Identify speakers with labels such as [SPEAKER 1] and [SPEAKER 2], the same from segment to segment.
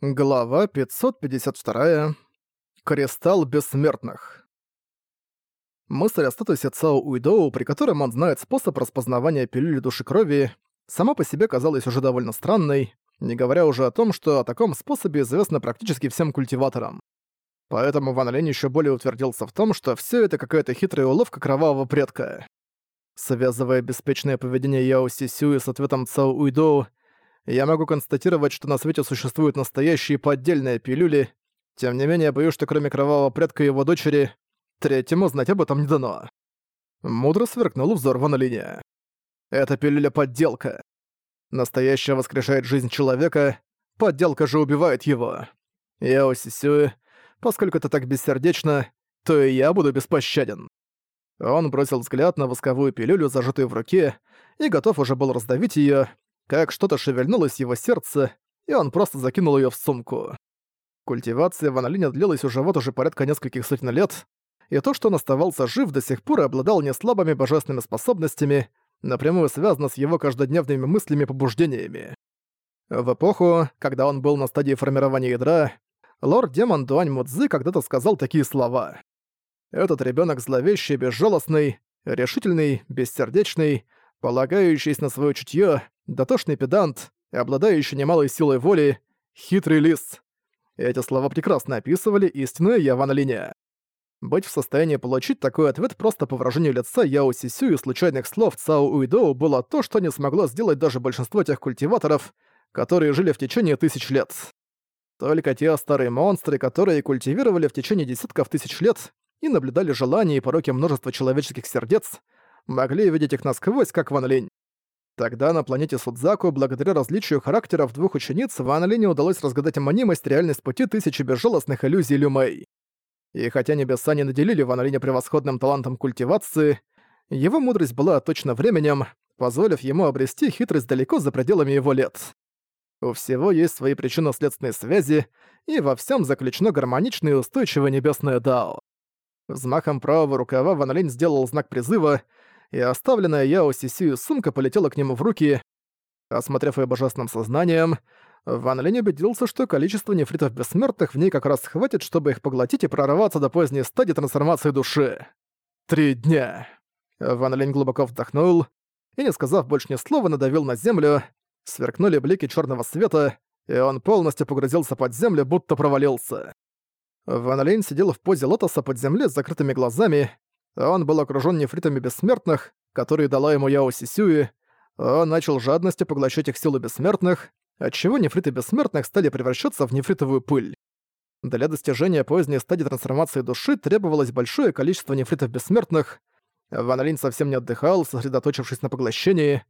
[SPEAKER 1] Глава 552. Кристалл бессмертных. Мысль о статусе Цао Уйдоу, при котором он знает способ распознавания пилюли души крови, сама по себе казалась уже довольно странной, не говоря уже о том, что о таком способе известно практически всем культиваторам. Поэтому Ван Лень ещё более утвердился в том, что всё это какая-то хитрая уловка кровавого предка. Связывая беспечное поведение Яо Сисюи с ответом Цао Уйдоу, я могу констатировать, что на свете существуют настоящие поддельные пилюли. Тем не менее, боюсь, что кроме кровавого предка и его дочери, третьему знать об этом не дано. Мудро сверкнул взор Ван Линя. Это пилюля-подделка. Настоящая воскрешает жизнь человека, подделка же убивает его. Я Сисюэ, поскольку это так бессердечно, то и я буду беспощаден. Он бросил взгляд на восковую пилюлю, зажатую в руке, и готов уже был раздавить её, как что-то шевельнулось в его сердце, и он просто закинул её в сумку. Культивация Линя длилась уже вот уже порядка нескольких сотен лет, и то, что он оставался жив до сих пор и обладал неслабыми божественными способностями, напрямую связано с его каждодневными мыслями и побуждениями. В эпоху, когда он был на стадии формирования ядра, лорд-демон Дуань Мудзи когда-то сказал такие слова. «Этот ребёнок зловещий, безжалостный, решительный, бессердечный, полагающийся на своё чутьё, дотошный педант, обладающий немалой силой воли, хитрый лис. Эти слова прекрасно описывали истинную Явана Линя. Быть в состоянии получить такой ответ просто по выражению лица Яо Сисю и случайных слов Цао Уидоу было то, что не смогло сделать даже большинство тех культиваторов, которые жили в течение тысяч лет. Только те старые монстры, которые культивировали в течение десятков тысяч лет и наблюдали желания и пороки множества человеческих сердец, могли видеть их насквозь, как Ван Линь. Тогда на планете Судзаку, благодаря различию характеров двух учениц, Ван Лине удалось разгадать амонимость реальность пути тысячи безжалостных иллюзий Люмей. И хотя небеса не наделили Ван Линя превосходным талантом культивации, его мудрость была точно временем, позволив ему обрести хитрость далеко за пределами его лет. У всего есть свои причинно-следственные связи, и во всем заключено гармоничное и устойчивое небесное Дао. Взмахом правого рукава Ван Линь сделал знак призыва — и оставленная Яо Сисию сумка полетела к нему в руки. Осмотрев ее божественным сознанием, Ван Линь убедился, что количество нефритов бессмертных в ней как раз хватит, чтобы их поглотить и прорваться до поздней стадии трансформации души. Три дня. Ван Линь глубоко вдохнул и, не сказав больше ни слова, надавил на землю. Сверкнули блики черного света, и он полностью погрузился под землю, будто провалился. Ван Линь сидел в позе лотоса под землей с закрытыми глазами, он был окружён нефритами бессмертных, которые дала ему Яо Сисюи. Он начал жадностью поглощать их силу бессмертных, отчего нефриты бессмертных стали превращаться в нефритовую пыль. Для достижения поздней стадии трансформации души требовалось большое количество нефритов бессмертных. Ван Линь совсем не отдыхал, сосредоточившись на поглощении.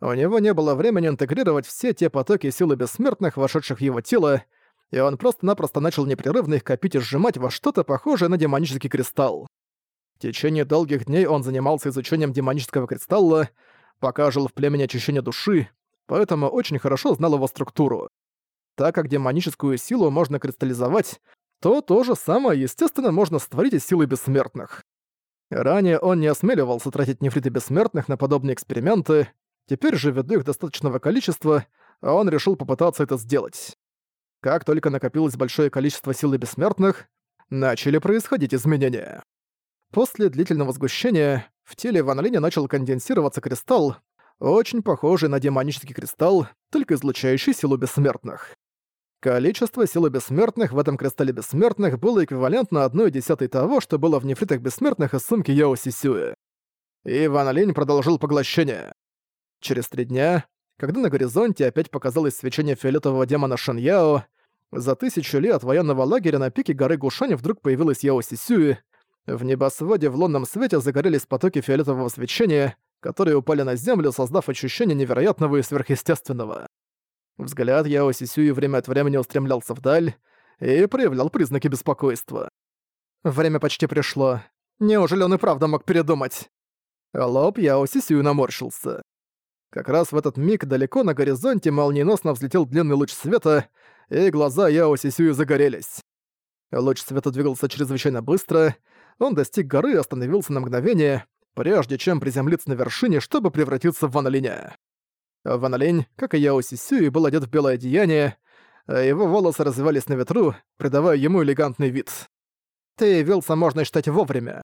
[SPEAKER 1] У него не было времени интегрировать все те потоки силы бессмертных, вошедших в его тело, и он просто-напросто начал непрерывно их копить и сжимать во что-то похожее на демонический кристалл. Течение долгих дней он занимался изучением демонического кристалла, пока жил в племени очищения души, поэтому очень хорошо знал его структуру. Так как демоническую силу можно кристаллизовать, то то же самое, естественно, можно створить из силы бессмертных. Ранее он не осмеливался тратить нефриты бессмертных на подобные эксперименты, теперь же ввиду их достаточного количества, он решил попытаться это сделать. Как только накопилось большое количество силы бессмертных, начали происходить изменения. После длительного сгущения в теле Ван Линя начал конденсироваться кристалл, очень похожий на демонический кристалл, только излучающий силу бессмертных. Количество силы бессмертных в этом кристалле бессмертных было эквивалентно одной десятой того, что было в нефритах бессмертных из сумки Яо Сисюэ. И Ван Линь продолжил поглощение. Через три дня, когда на горизонте опять показалось свечение фиолетового демона Шан Яо, за тысячу лет военного лагеря на пике горы Гушань вдруг появилась Яо Сисюэ, в небосводе в лунном свете загорелись потоки фиолетового свечения, которые упали на землю, создав ощущение невероятного и сверхъестественного. Взгляд Яо Сисюи время от времени устремлялся вдаль и проявлял признаки беспокойства. Время почти пришло. Неужели он и правда мог передумать? Лоб Яо Сисюи наморщился. Как раз в этот миг далеко на горизонте молниеносно взлетел длинный луч света, и глаза Яо Сисюи загорелись. Луч света двигался чрезвычайно быстро, он достиг горы и остановился на мгновение, прежде чем приземлиться на вершине, чтобы превратиться в Ван Линя. Ван Линь, как и Яо Сисюи, был одет в белое одеяние, а его волосы развивались на ветру, придавая ему элегантный вид. Ты явился, можно считать, вовремя.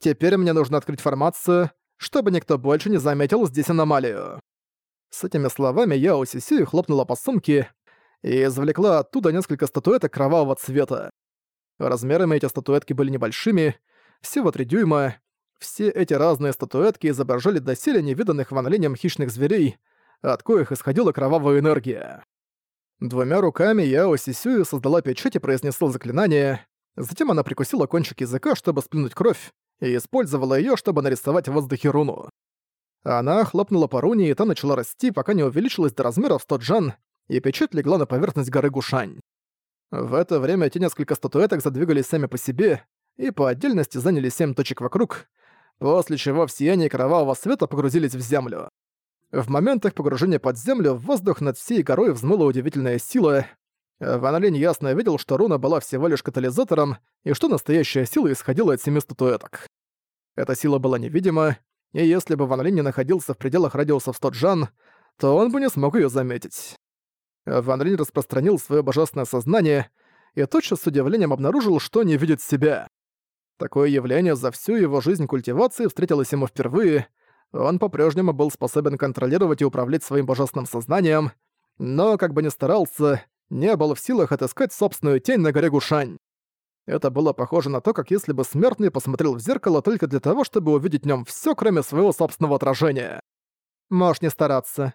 [SPEAKER 1] Теперь мне нужно открыть формацию, чтобы никто больше не заметил здесь аномалию. С этими словами я у Сисюи хлопнула по сумке и извлекла оттуда несколько статуэток кровавого цвета. Размерами эти статуэтки были небольшими, всего три дюйма. Все эти разные статуэтки изображали доселе невиданных в хищных зверей, от коих исходила кровавая энергия. Двумя руками Яо Сисюю создала печать и произнесла заклинание. Затем она прикусила кончик языка, чтобы сплюнуть кровь, и использовала её, чтобы нарисовать в воздухе руну. Она хлопнула по руне, и та начала расти, пока не увеличилась до размеров 100 джан, и печать легла на поверхность горы Гушань. В это время те несколько статуэток задвигались сами по себе и по отдельности заняли семь точек вокруг, после чего в сиянии кровавого света погрузились в землю. В момент их погружения под землю в воздух над всей горой взмыла удивительная сила. Ван Линь ясно видел, что руна была всего лишь катализатором, и что настоящая сила исходила от семи статуэток. Эта сила была невидима, и если бы Ван Линь не находился в пределах радиуса в 100 джан, то он бы не смог ее заметить. Ван Линь распространил свое божественное сознание и тотчас с удивлением обнаружил, что не видит себя. Такое явление за всю его жизнь культивации встретилось ему впервые — он по-прежнему был способен контролировать и управлять своим божественным сознанием, но, как бы ни старался, не был в силах отыскать собственную тень на горе Гушань. Это было похоже на то, как если бы смертный посмотрел в зеркало только для того, чтобы увидеть в нем все, кроме своего собственного отражения. Можешь не стараться.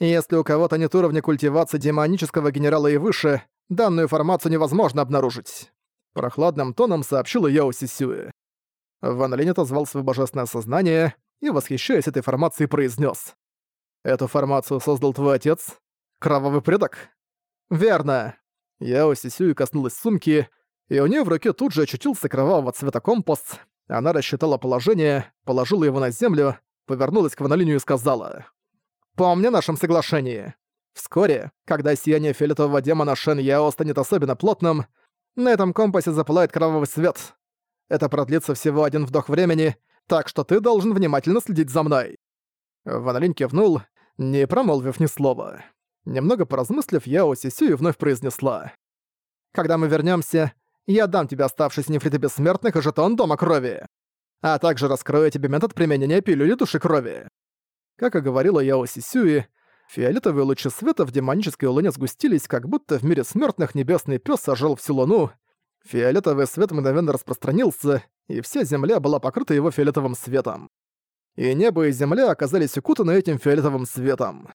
[SPEAKER 1] Если у кого-то нет уровня культивации демонического генерала и выше, данную информацию невозможно обнаружить. Прохладным тоном сообщила Яо Сисюэ. Ван Линь отозвал свое божественное сознание и, восхищаясь этой формацией, произнес: «Эту формацию создал твой отец? Кровавый предок?» «Верно!» Я Сисюи коснулась сумки, и у нее в руке тут же очутился кровавого цвета компас. Она рассчитала положение, положила его на землю, повернулась к Ванолинию и сказала. «Помни о нашем соглашении. Вскоре, когда сияние фиолетового демона Шен Яо станет особенно плотным, на этом компасе запылает кровавый свет. Это продлится всего один вдох времени, так что ты должен внимательно следить за мной». Ван кивнул, не промолвив ни слова. Немного поразмыслив, Яо Сисюи вновь произнесла. «Когда мы вернемся, я дам тебе оставшийся нефриты бессмертных и жетон Дома Крови, а также раскрою тебе метод применения пилюли души крови». Как и говорила Яо Сисюи, фиолетовые лучи света в демонической луне сгустились, как будто в мире смертных небесный пес сожжал всю луну. Фиолетовый свет мгновенно распространился, и вся земля была покрыта его фиолетовым светом. И небо и земля оказались укутаны этим фиолетовым светом.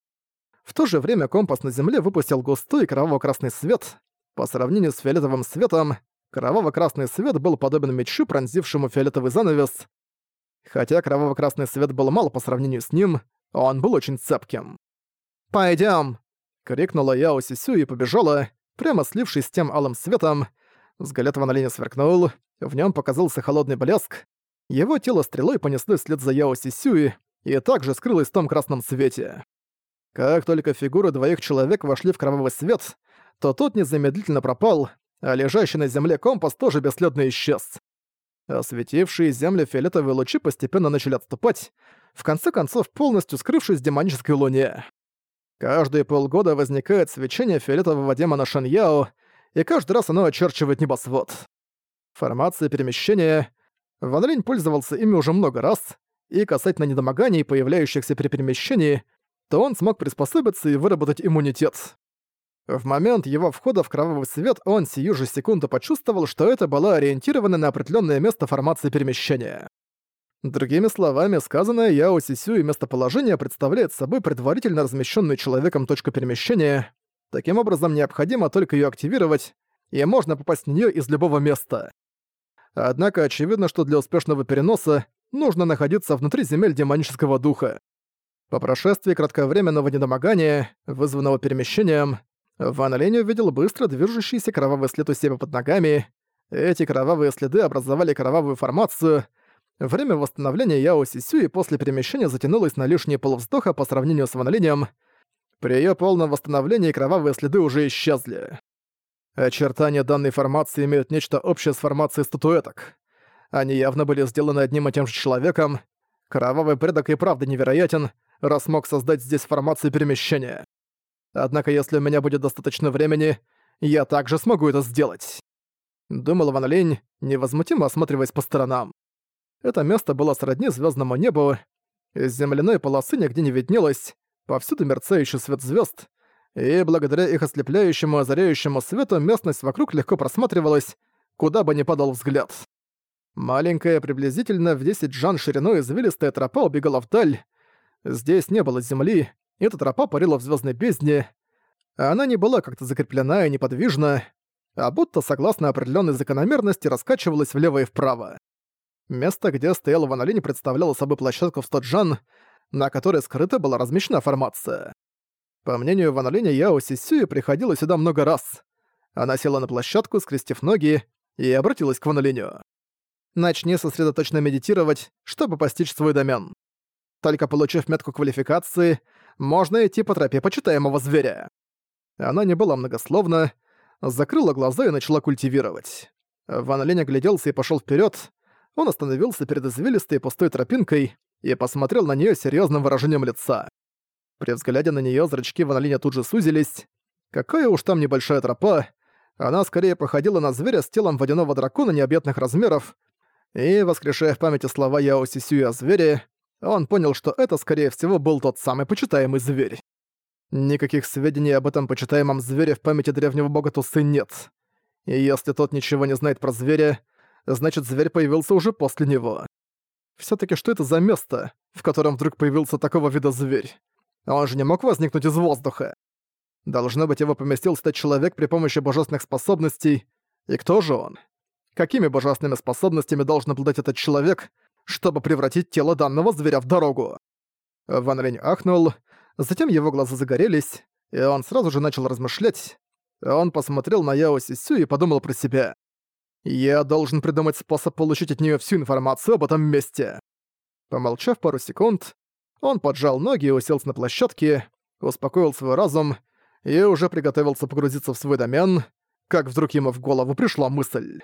[SPEAKER 1] В то же время компас на земле выпустил густой кроваво-красный свет. По сравнению с фиолетовым светом, кроваво-красный свет был подобен мечу, пронзившему фиолетовый занавес. Хотя кроваво-красный свет был мал по сравнению с ним, он был очень цепким. «Пойдём!» — крикнула Яо Сисю и побежала, прямо слившись с тем алым светом. Взгляд Ван Линя сверкнул, в нем показался холодный блеск. Его тело стрелой понеслось вслед за Яо Сисюи и также скрылось в том красном свете. Как только фигуры двоих человек вошли в кровавый свет, то тот незамедлительно пропал, а лежащий на земле компас тоже бесследно исчез. Осветившие землю фиолетовые лучи постепенно начали отступать, в конце концов полностью скрывшись в демонической луне. Каждые полгода возникает свечение фиолетового демона Шаньяо, и каждый раз оно очерчивает небосвод. Формация перемещения. Ван Линь пользовался ими уже много раз, и касательно недомоганий, появляющихся при перемещении, то он смог приспособиться и выработать иммунитет. В момент его входа в кровавый свет он сию же секунду почувствовал, что это было ориентировано на определенное место формации перемещения. Другими словами, сказанное Яо Сисю и местоположение представляет собой предварительно размещенную человеком точку перемещения. Таким образом, необходимо только ее активировать, и можно попасть в нее из любого места. Однако очевидно, что для успешного переноса нужно находиться внутри земель демонического духа. По прошествии кратковременного недомогания, вызванного перемещением, Ван Лень увидел быстро движущийся кровавый след у себя под ногами. Эти кровавые следы образовали кровавую формацию. Время восстановления Яо Сисюи после перемещения затянулось на лишние полвздоха по сравнению с Ван Линем. При её полном восстановлении кровавые следы уже исчезли. Очертания данной формации имеют нечто общее с формацией статуэток. Они явно были сделаны одним и тем же человеком. Кровавый предок и правда невероятен, раз мог создать здесь формацию перемещения. Однако если у меня будет достаточно времени, я также смогу это сделать. Думал Ван Линь, невозмутимо осматриваясь по сторонам. Это место было сродни звездному небу, из земляной полосы нигде не виднелось, повсюду мерцающий свет звезд, и благодаря их ослепляющему озаряющему свету местность вокруг легко просматривалась, куда бы ни падал взгляд. Маленькая, приблизительно в 10 джан шириной извилистая тропа убегала вдаль. Здесь не было земли, эта тропа парила в звездной бездне. Она не была как-то закреплена и неподвижна, а будто, согласно определенной закономерности, раскачивалась влево и вправо. Место, где стояла Ван Линь, представляло собой площадку в 100 джан, на которой скрыта была размещена формация. По мнению Ван Линя, Яо Сисюи приходила сюда много раз. Она села на площадку, скрестив ноги, и обратилась к Ван Линю. «Начни сосредоточенно медитировать, чтобы постичь свой домен. Только получив метку квалификации, можно идти по тропе почитаемого зверя». Она не была многословна, закрыла глаза и начала культивировать. Ван Линь огляделся и пошёл вперёд. Он остановился перед извилистой пустой тропинкой и посмотрел на неё серьёзным выражением лица. При взгляде на неё зрачки Ван Линя тут же сузились. Какая уж там небольшая тропа, она скорее походила на зверя с телом водяного дракона необъятных размеров, и, воскрешая в памяти слова Яо Сисюи о звере, он понял, что это, скорее всего, был тот самый почитаемый зверь. Никаких сведений об этом почитаемом звере в памяти древнего бога Тусы нет. И если тот ничего не знает про зверя, значит, зверь появился уже после него. все таки что это за место, в котором вдруг появился такого вида зверь? Он же не мог возникнуть из воздуха. Должно быть, его поместил стать человек при помощи божественных способностей. И кто же он? Какими божественными способностями должен обладать этот человек, чтобы превратить тело данного зверя в дорогу? Ван Линь ахнул, затем его глаза загорелись, и он сразу же начал размышлять. Он посмотрел на Яо Сисю и подумал про себя. «Я должен придумать способ получить от нее всю информацию об этом месте». Помолчав пару секунд, он поджал ноги и уселся на площадке, успокоил свой разум и уже приготовился погрузиться в свой домен, как вдруг ему в голову пришла мысль.